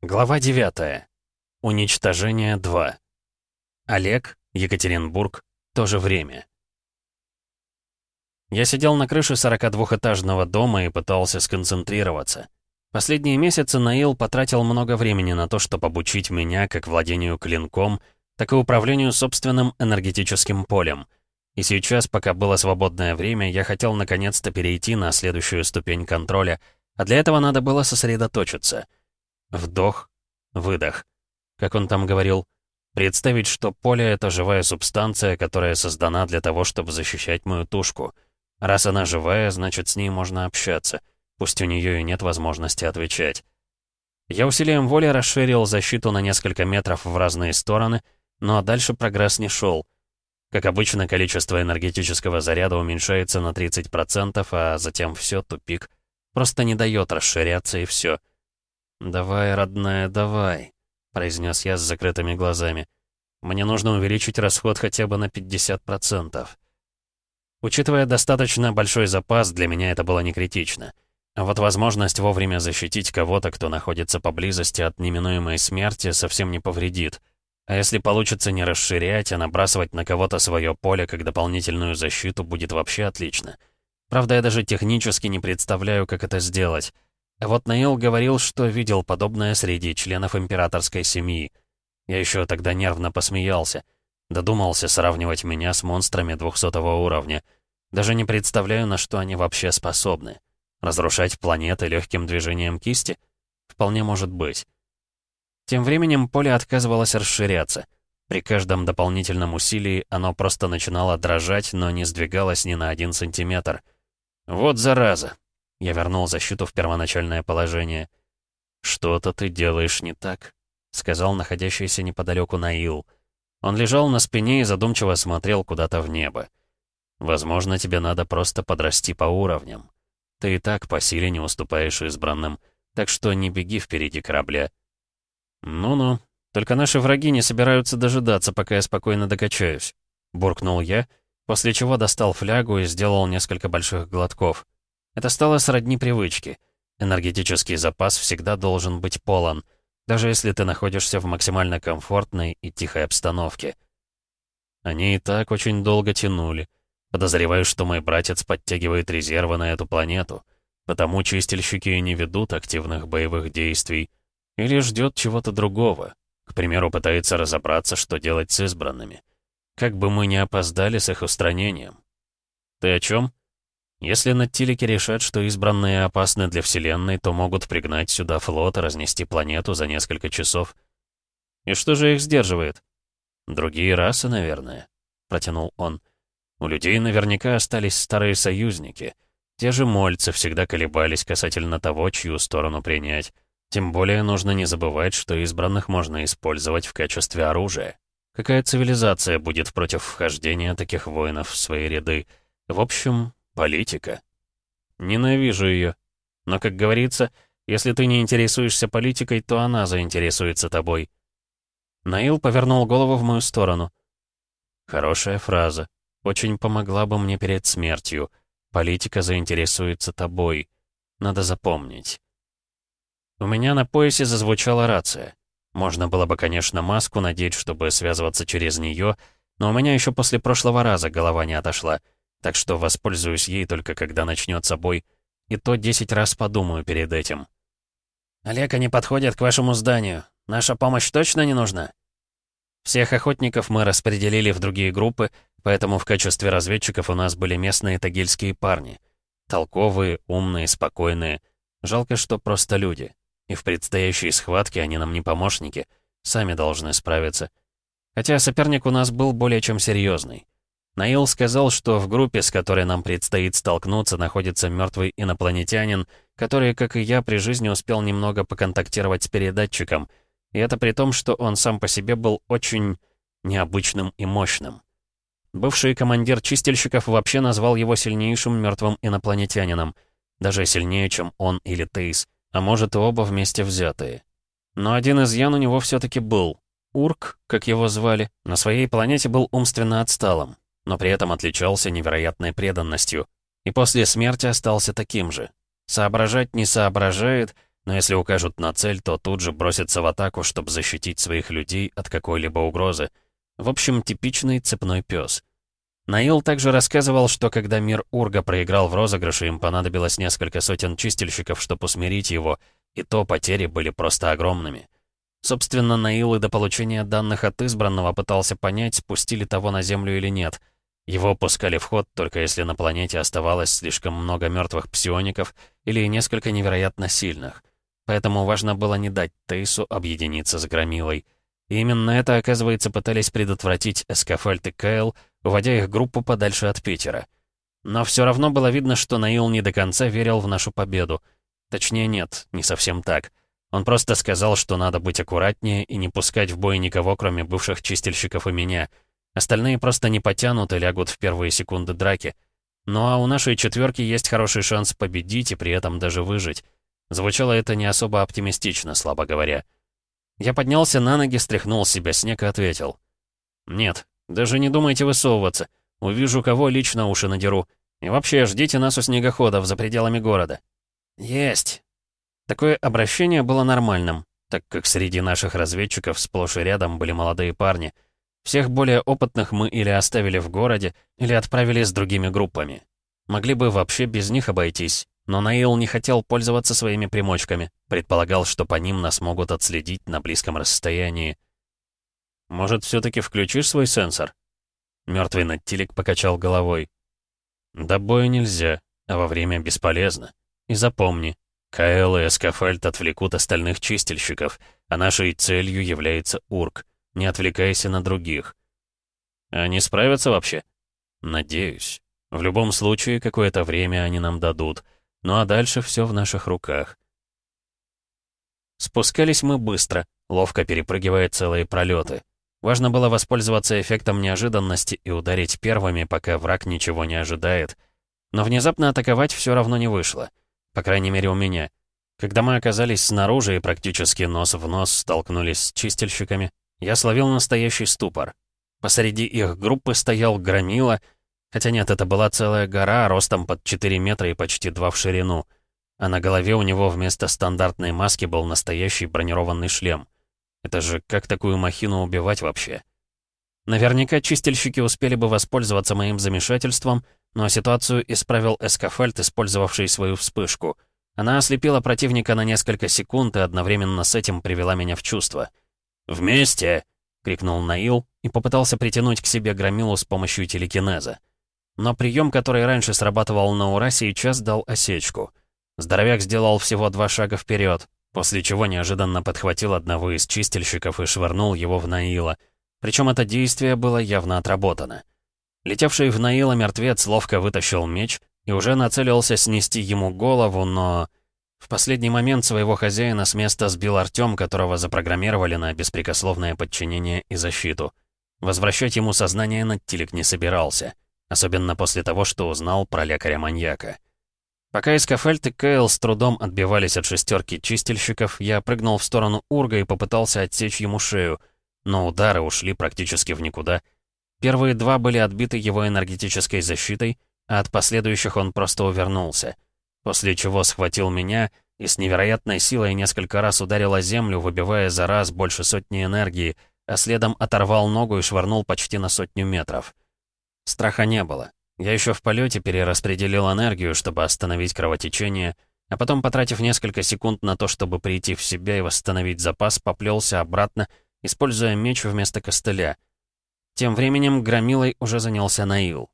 Глава 9. Уничтожение 2. Олег, Екатеринбург, то же время. Я сидел на крыше 42-этажного дома и пытался сконцентрироваться. Последние месяцы Наил потратил много времени на то, чтобы обучить меня как владению клинком, так и управлению собственным энергетическим полем. И сейчас, пока было свободное время, я хотел наконец-то перейти на следующую ступень контроля, а для этого надо было сосредоточиться — Вдох, выдох. Как он там говорил, представить, что поле — это живая субстанция, которая создана для того, чтобы защищать мою тушку. Раз она живая, значит, с ней можно общаться, пусть у нее и нет возможности отвечать. Я усилием воли расширил защиту на несколько метров в разные стороны, но дальше прогресс не шел. Как обычно, количество энергетического заряда уменьшается на 30%, а затем все, тупик. Просто не дает расширяться и все. «Давай, родная, давай», — произнес я с закрытыми глазами. «Мне нужно увеличить расход хотя бы на 50%. Учитывая достаточно большой запас, для меня это было не критично. А вот возможность вовремя защитить кого-то, кто находится поблизости от неминуемой смерти, совсем не повредит. А если получится не расширять, а набрасывать на кого-то свое поле как дополнительную защиту, будет вообще отлично. Правда, я даже технически не представляю, как это сделать. Вот Наил говорил, что видел подобное среди членов императорской семьи. Я еще тогда нервно посмеялся. Додумался сравнивать меня с монстрами двухсотого уровня. Даже не представляю, на что они вообще способны. Разрушать планеты легким движением кисти? Вполне может быть. Тем временем поле отказывалось расширяться. При каждом дополнительном усилии оно просто начинало дрожать, но не сдвигалось ни на один сантиметр. Вот зараза, я вернул защиту в первоначальное положение. «Что-то ты делаешь не так», — сказал находящийся неподалеку Наил. Он лежал на спине и задумчиво смотрел куда-то в небо. «Возможно, тебе надо просто подрасти по уровням. Ты и так по силе не уступаешь избранным, так что не беги впереди корабля». «Ну-ну, только наши враги не собираются дожидаться, пока я спокойно докачаюсь», — буркнул я, после чего достал флягу и сделал несколько больших глотков. Это стало сродни привычке. Энергетический запас всегда должен быть полон, даже если ты находишься в максимально комфортной и тихой обстановке. Они и так очень долго тянули. Подозреваю, что мой братец подтягивает резервы на эту планету, потому чистильщики не ведут активных боевых действий. Или ждет чего-то другого. К примеру, пытается разобраться, что делать с избранными. Как бы мы не опоздали с их устранением. Ты о чем? Если Наттилики решат, что избранные опасны для Вселенной, то могут пригнать сюда флот и разнести планету за несколько часов. И что же их сдерживает? Другие расы, наверное, протянул он. У людей наверняка остались старые союзники. Те же мольцы всегда колебались касательно того, чью сторону принять. Тем более нужно не забывать, что избранных можно использовать в качестве оружия. Какая цивилизация будет против вхождения таких воинов в свои ряды? В общем, Политика. Ненавижу ее. Но, как говорится, если ты не интересуешься политикой, то она заинтересуется тобой. Наил повернул голову в мою сторону. Хорошая фраза. Очень помогла бы мне перед смертью. Политика заинтересуется тобой. Надо запомнить. У меня на поясе зазвучала рация. Можно было бы, конечно, маску надеть, чтобы связываться через нее, но у меня еще после прошлого раза голова не отошла — так что воспользуюсь ей только когда начнется бой, и то 10 раз подумаю перед этим. «Олег, они подходят к вашему зданию. Наша помощь точно не нужна?» Всех охотников мы распределили в другие группы, поэтому в качестве разведчиков у нас были местные тагильские парни. Толковые, умные, спокойные. Жалко, что просто люди. И в предстоящей схватке они нам не помощники. Сами должны справиться. Хотя соперник у нас был более чем серьезный. Наил сказал, что в группе, с которой нам предстоит столкнуться, находится мертвый инопланетянин, который, как и я, при жизни успел немного поконтактировать с передатчиком. И это при том, что он сам по себе был очень необычным и мощным. Бывший командир чистильщиков вообще назвал его сильнейшим мертвым инопланетянином. Даже сильнее, чем он или Тейс, а может и оба вместе взятые. Но один изъян у него все-таки был. Урк, как его звали, на своей планете был умственно отсталым но при этом отличался невероятной преданностью. И после смерти остался таким же. Соображать не соображает, но если укажут на цель, то тут же бросятся в атаку, чтобы защитить своих людей от какой-либо угрозы. В общем, типичный цепной пес. Наил также рассказывал, что когда мир Урга проиграл в розыгрыше, им понадобилось несколько сотен чистильщиков, чтобы усмирить его, и то потери были просто огромными. Собственно, Наил и до получения данных от избранного пытался понять, спустили того на Землю или нет. Его пускали в ход только если на планете оставалось слишком много мертвых псиоников или несколько невероятно сильных. Поэтому важно было не дать Тейсу объединиться с Громилой. И именно это, оказывается, пытались предотвратить Эскафальт и Кайл, уводя их группу подальше от Питера. Но все равно было видно, что Наил не до конца верил в нашу победу. Точнее, нет, не совсем так. Он просто сказал, что надо быть аккуратнее и не пускать в бой никого, кроме бывших чистильщиков и меня. Остальные просто не потянут и лягут в первые секунды драки. Ну а у нашей четверки есть хороший шанс победить и при этом даже выжить. Звучало это не особо оптимистично, слабо говоря. Я поднялся на ноги, стряхнул с себя снег и ответил. «Нет, даже не думайте высовываться. Увижу кого, лично уши надеру. И вообще, ждите нас у снегоходов за пределами города». «Есть!» Такое обращение было нормальным, так как среди наших разведчиков сплошь и рядом были молодые парни. Всех более опытных мы или оставили в городе, или отправили с другими группами. Могли бы вообще без них обойтись, но Наил не хотел пользоваться своими примочками, предполагал, что по ним нас могут отследить на близком расстоянии. «Может, все-таки включишь свой сенсор?» Мертвый Наттилик покачал головой. «До боя нельзя, а во время бесполезно. И запомни, Каэл и Эскафальт отвлекут остальных чистильщиков, а нашей целью является Урк. Не отвлекайся на других. Они справятся вообще? Надеюсь. В любом случае, какое-то время они нам дадут. Ну а дальше все в наших руках. Спускались мы быстро, ловко перепрыгивая целые пролеты. Важно было воспользоваться эффектом неожиданности и ударить первыми, пока враг ничего не ожидает. Но внезапно атаковать все равно не вышло. По крайней мере, у меня. Когда мы оказались снаружи и практически нос в нос столкнулись с чистильщиками, я словил настоящий ступор. Посреди их группы стоял громила, хотя нет, это была целая гора ростом под 4 метра и почти 2 в ширину, а на голове у него вместо стандартной маски был настоящий бронированный шлем. Это же как такую махину убивать вообще? Наверняка чистильщики успели бы воспользоваться моим замешательством — но ситуацию исправил Эскафальт, использовавший свою вспышку. Она ослепила противника на несколько секунд и одновременно с этим привела меня в чувство. «Вместе!» — крикнул Наил и попытался притянуть к себе Громилу с помощью телекинеза. Но прием, который раньше срабатывал на ура, сейчас дал осечку. Здоровяк сделал всего два шага вперед, после чего неожиданно подхватил одного из чистильщиков и швырнул его в Наила. Причем это действие было явно отработано. Летевший в Наила мертвец ловко вытащил меч и уже нацелился снести ему голову, но... В последний момент своего хозяина с места сбил Артём, которого запрограммировали на беспрекословное подчинение и защиту. Возвращать ему сознание Наттилик не собирался, особенно после того, что узнал про лекаря-маньяка. Пока Искафельт и Кейл с трудом отбивались от шестерки чистильщиков, я прыгнул в сторону Урга и попытался отсечь ему шею, но удары ушли практически в никуда — Первые два были отбиты его энергетической защитой, а от последующих он просто увернулся. После чего схватил меня и с невероятной силой несколько раз ударил о землю, выбивая за раз больше сотни энергии, а следом оторвал ногу и швырнул почти на сотню метров. Страха не было. Я еще в полете перераспределил энергию, чтобы остановить кровотечение, а потом, потратив несколько секунд на то, чтобы прийти в себя и восстановить запас, поплелся обратно, используя меч вместо костыля — тем временем громилой уже занялся Наил.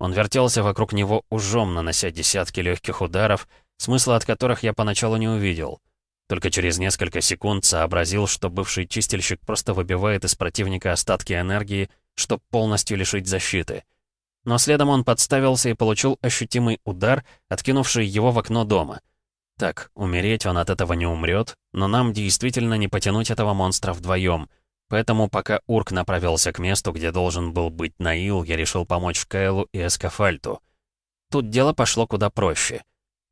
Он вертелся вокруг него ужом, нанося десятки легких ударов, смысла от которых я поначалу не увидел. Только через несколько секунд сообразил, что бывший чистильщик просто выбивает из противника остатки энергии, чтобы полностью лишить защиты. Но следом он подставился и получил ощутимый удар, откинувший его в окно дома. Так, умереть он от этого не умрет, но нам действительно не потянуть этого монстра вдвоем — Поэтому, пока Урк направился к месту, где должен был быть Наил, я решил помочь Кайлу и Эскафальту. Тут дело пошло куда проще.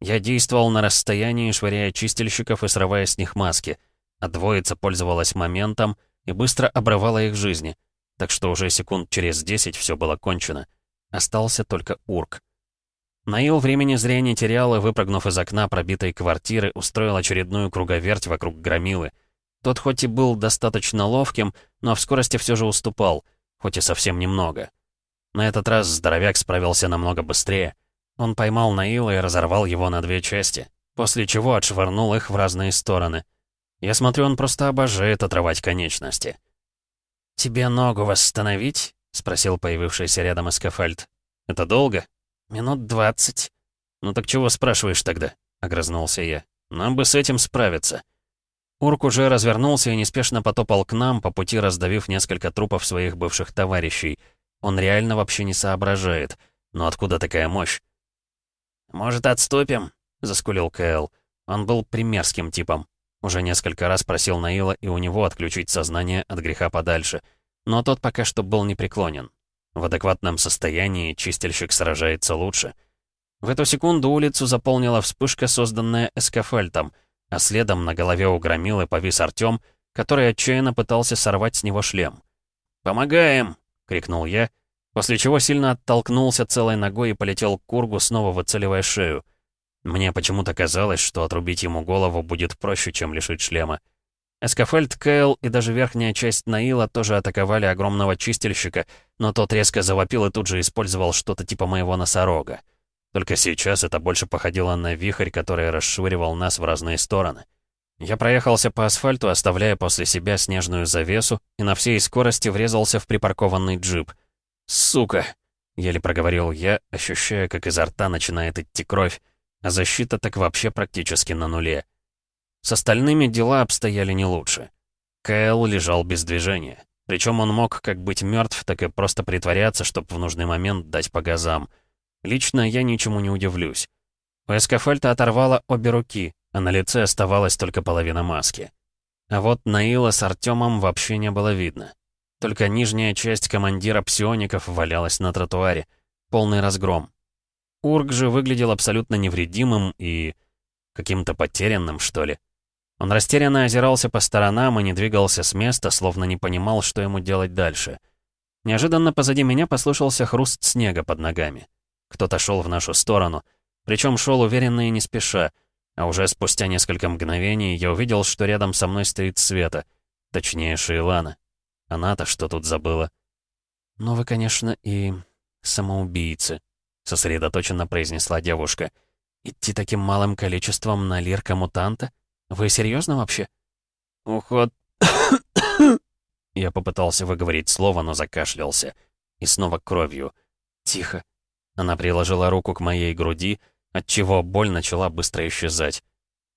Я действовал на расстоянии, швыряя чистильщиков и срывая с них маски, а двоица пользовалась моментом и быстро обрывала их жизни, так что уже секунд через десять все было кончено. Остался только Урк. Наил времени зря не терял и, выпрыгнув из окна пробитой квартиры, устроил очередную круговерть вокруг громилы. Тот хоть и был достаточно ловким, но в скорости все же уступал, хоть и совсем немного. На этот раз здоровяк справился намного быстрее. Он поймал Наила и разорвал его на две части, после чего отшвырнул их в разные стороны. Я смотрю, он просто обожает отрывать конечности. «Тебе ногу восстановить?» — спросил появившийся рядом Эскафальт. «Это долго?» «Минут двадцать». «Ну так чего спрашиваешь тогда?» — огрызнулся я. «Нам бы с этим справиться». Урк уже развернулся и неспешно потопал к нам, по пути раздавив несколько трупов своих бывших товарищей. Он реально вообще не соображает. Но откуда такая мощь? «Может, отступим?» — заскулил Кэл. Он был примерским типом. Уже несколько раз просил Наила и у него отключить сознание от греха подальше. Но тот пока что был непреклонен. В адекватном состоянии чистильщик сражается лучше. В эту секунду улицу заполнила вспышка, созданная эскафальтом, а следом на голове у громилы повис Артём, который отчаянно пытался сорвать с него шлем. «Помогаем!» — крикнул я, после чего сильно оттолкнулся целой ногой и полетел к кургу, снова выцеливая шею. Мне почему-то казалось, что отрубить ему голову будет проще, чем лишить шлема. Эскафельд, Кэл и даже верхняя часть Наила тоже атаковали огромного чистильщика, но тот резко завопил и тут же использовал что-то типа моего носорога. Только сейчас это больше походило на вихрь, который расшвыривал нас в разные стороны. Я проехался по асфальту, оставляя после себя снежную завесу, и на всей скорости врезался в припаркованный джип. «Сука!» — еле проговорил я, ощущая, как изо рта начинает идти кровь, а защита так вообще практически на нуле. С остальными дела обстояли не лучше. Кэл лежал без движения. Причем он мог как быть мертв, так и просто притворяться, чтобы в нужный момент дать по газам. Лично я ничему не удивлюсь. У эскафальта оторвало обе руки, а на лице оставалась только половина маски. А вот Наила с Артемом вообще не было видно. Только нижняя часть командира псиоников валялась на тротуаре. Полный разгром. Ург же выглядел абсолютно невредимым и... каким-то потерянным, что ли. Он растерянно озирался по сторонам и не двигался с места, словно не понимал, что ему делать дальше. Неожиданно позади меня послышался хруст снега под ногами. Кто-то шел в нашу сторону, причем шел уверенно и не спеша, а уже спустя несколько мгновений я увидел, что рядом со мной стоит Света, точнее Шейлана. Она-то что тут забыла? «Ну вы, конечно, и самоубийцы», — сосредоточенно произнесла девушка. «Идти таким малым количеством на лирка-мутанта? Вы серьезно вообще?» «Уход...» Я попытался выговорить слово, но закашлялся. И снова кровью. «Тихо». Она приложила руку к моей груди, отчего боль начала быстро исчезать.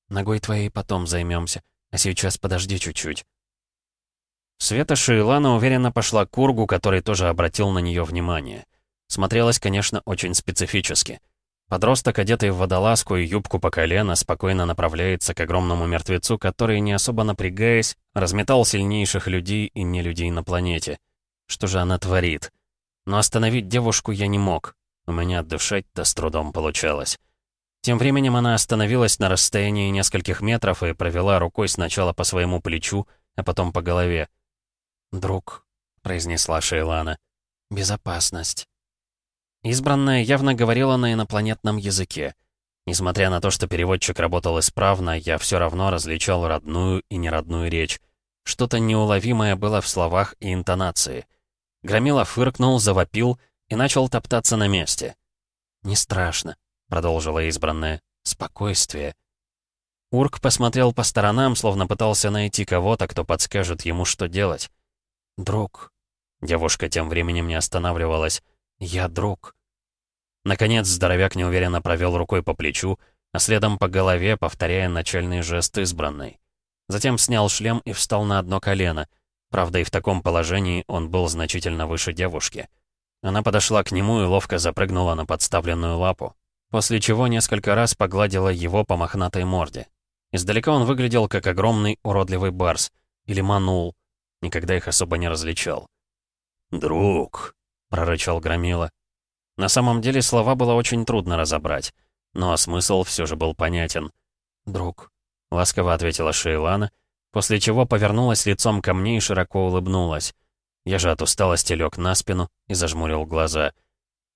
«Ногой твоей потом займемся, а сейчас подожди чуть-чуть». Света Шейлана уверенно пошла к Кургу, который тоже обратил на нее внимание. Смотрелась, конечно, очень специфически. Подросток, одетый в водолазку и юбку по колено, спокойно направляется к огромному мертвецу, который, не особо напрягаясь, разметал сильнейших людей и не людей на планете. Что же она творит? Но остановить девушку я не мог. У меня дышать-то с трудом получалось. Тем временем она остановилась на расстоянии нескольких метров и провела рукой сначала по своему плечу, а потом по голове. «Друг», — произнесла Шейлана, — «безопасность». Избранная явно говорила на инопланетном языке. Несмотря на то, что переводчик работал исправно, я все равно различал родную и неродную речь. Что-то неуловимое было в словах и интонации. Громила фыркнул, завопил и начал топтаться на месте. «Не страшно», — продолжила избранная. «Спокойствие». Урк посмотрел по сторонам, словно пытался найти кого-то, кто подскажет ему, что делать. «Друг». Девушка тем временем не останавливалась. «Я друг». Наконец здоровяк неуверенно провел рукой по плечу, а следом по голове, повторяя начальный жест избранной. Затем снял шлем и встал на одно колено. Правда, и в таком положении он был значительно выше девушки. Она подошла к нему и ловко запрыгнула на подставленную лапу, после чего несколько раз погладила его по мохнатой морде. Издалека он выглядел как огромный уродливый барс, или манул, никогда их особо не различал. «Друг», прорычал Громила. На самом деле слова было очень трудно разобрать, но смысл все же был понятен. «Друг», — ласково ответила Шейлана, после чего повернулась лицом ко мне и широко улыбнулась. Я же от усталости лег на спину и зажмурил глаза.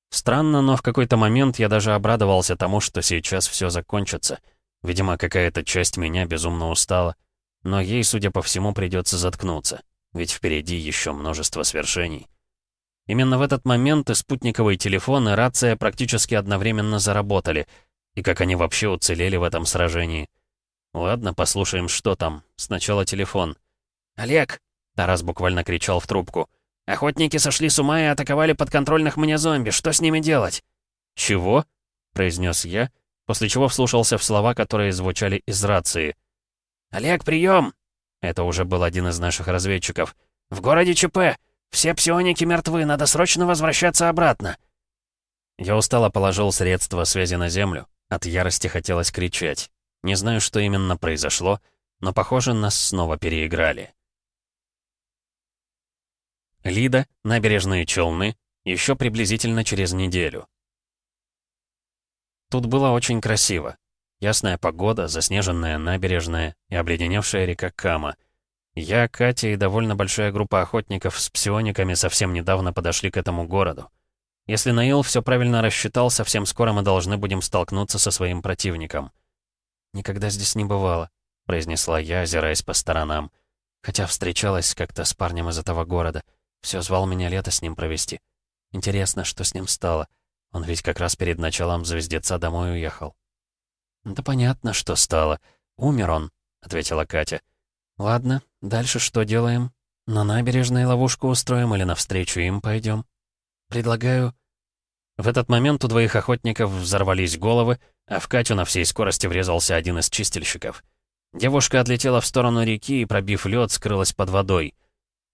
Странно, но в какой-то момент я даже обрадовался тому, что сейчас все закончится. Видимо, какая-то часть меня безумно устала. Но ей, судя по всему, придется заткнуться. Ведь впереди еще множество свершений. Именно в этот момент и спутниковый телефон, и рация практически одновременно заработали. И как они вообще уцелели в этом сражении. Ладно, послушаем, что там. Сначала телефон. «Олег!» — Тарас буквально кричал в трубку. «Охотники сошли с ума и атаковали подконтрольных мне зомби. Что с ними делать?» «Чего?» — произнес я, после чего вслушался в слова, которые звучали из рации. «Олег, прием!» Это уже был один из наших разведчиков. «В городе ЧП! Все псионики мертвы, надо срочно возвращаться обратно!» Я устало положил средства связи на землю. От ярости хотелось кричать. Не знаю, что именно произошло, но, похоже, нас снова переиграли. Лида, набережные Челны, еще приблизительно через неделю. Тут было очень красиво. Ясная погода, заснеженная набережная и обледеневшая река Кама. Я, Катя и довольно большая группа охотников с псиониками совсем недавно подошли к этому городу. Если Наил все правильно рассчитал, совсем скоро мы должны будем столкнуться со своим противником. «Никогда здесь не бывало», — произнесла я, озираясь по сторонам. Хотя встречалась как-то с парнем из этого города. Все звал меня лето с ним провести. Интересно, что с ним стало. Он ведь как раз перед началом звездеца домой уехал. «Да понятно, что стало. Умер он», — ответила Катя. «Ладно, дальше что делаем? На набережной ловушку устроим или навстречу им пойдем? Предлагаю...» В этот момент у двоих охотников взорвались головы, а в Катю на всей скорости врезался один из чистильщиков. Девушка отлетела в сторону реки и, пробив лед, скрылась под водой.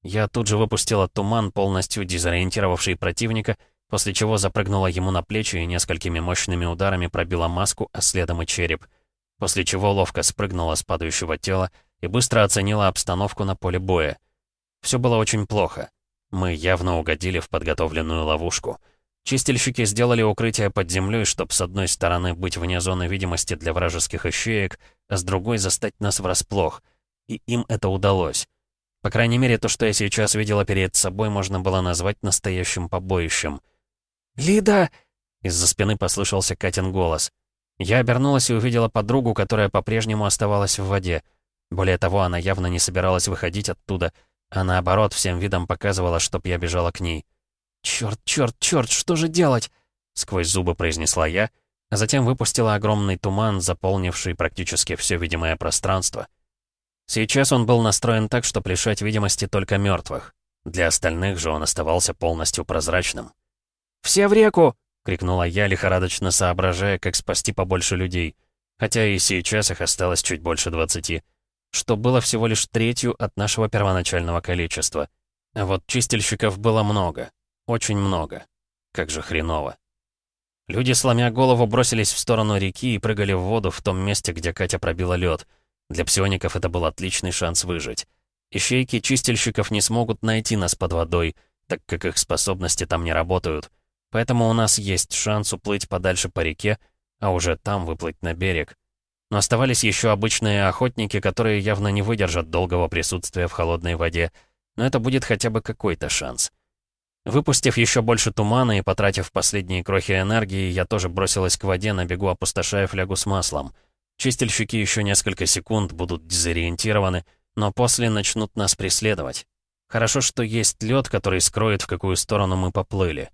Я тут же выпустила туман, полностью дезориентировавший противника, после чего запрыгнула ему на плечи и несколькими мощными ударами пробила маску, а следом и череп, после чего ловко спрыгнула с падающего тела и быстро оценила обстановку на поле боя. Все было очень плохо. Мы явно угодили в подготовленную ловушку. Чистильщики сделали укрытие под землей, чтобы с одной стороны быть вне зоны видимости для вражеских ищеек, а с другой застать нас врасплох. И им это удалось. По крайней мере, то, что я сейчас видела перед собой, можно было назвать настоящим побоищем. «Лида!» — из-за спины послышался Катин голос. Я обернулась и увидела подругу, которая по-прежнему оставалась в воде. Более того, она явно не собиралась выходить оттуда, а наоборот, всем видом показывала, чтоб я бежала к ней. «Чёрт, чёрт, чёрт, что же делать?» — сквозь зубы произнесла я, а затем выпустила огромный туман, заполнивший практически все видимое пространство. Сейчас он был настроен так, что лишать видимости только мертвых. Для остальных же он оставался полностью прозрачным. «Все в реку!» — крикнула я, лихорадочно соображая, как спасти побольше людей. Хотя и сейчас их осталось чуть больше двадцати. Что было всего лишь третью от нашего первоначального количества. А вот чистильщиков было много. Очень много. Как же хреново. Люди, сломя голову, бросились в сторону реки и прыгали в воду в том месте, где Катя пробила лед. Для псиоников это был отличный шанс выжить. Ищейки чистильщиков не смогут найти нас под водой, так как их способности там не работают. Поэтому у нас есть шанс уплыть подальше по реке, а уже там выплыть на берег. Но оставались еще обычные охотники, которые явно не выдержат долгого присутствия в холодной воде. Но это будет хотя бы какой-то шанс. Выпустив еще больше тумана и потратив последние крохи энергии, я тоже бросилась к воде, на бегу опустошая флягу с маслом. Чистильщики еще несколько секунд будут дезориентированы, но после начнут нас преследовать. Хорошо, что есть лед, который скроет, в какую сторону мы поплыли.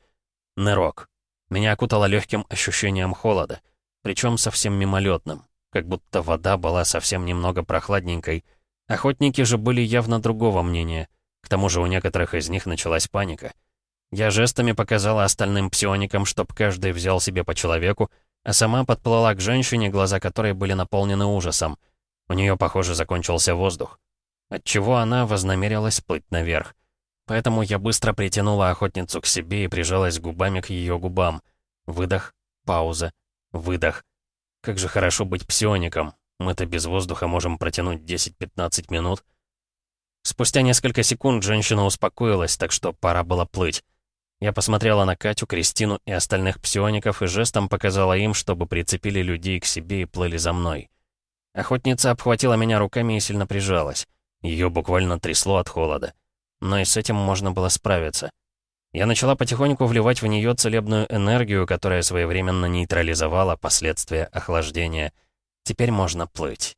Нырок. Меня окутало легким ощущением холода, причем совсем мимолетным, как будто вода была совсем немного прохладненькой. Охотники же были явно другого мнения. К тому же у некоторых из них началась паника. Я жестами показала остальным псионикам, чтоб каждый взял себе по человеку, а сама подплыла к женщине, глаза которой были наполнены ужасом. У нее, похоже, закончился воздух. Отчего она вознамерилась плыть наверх. Поэтому я быстро притянула охотницу к себе и прижалась губами к ее губам. Выдох, пауза, выдох. Как же хорошо быть псиоником. Мы-то без воздуха можем протянуть 10-15 минут. Спустя несколько секунд женщина успокоилась, так что пора было плыть. Я посмотрела на Катю, Кристину и остальных псиоников и жестом показала им, чтобы прицепили людей к себе и плыли за мной. Охотница обхватила меня руками и сильно прижалась. Ее буквально трясло от холода но и с этим можно было справиться. Я начала потихоньку вливать в нее целебную энергию, которая своевременно нейтрализовала последствия охлаждения. Теперь можно плыть.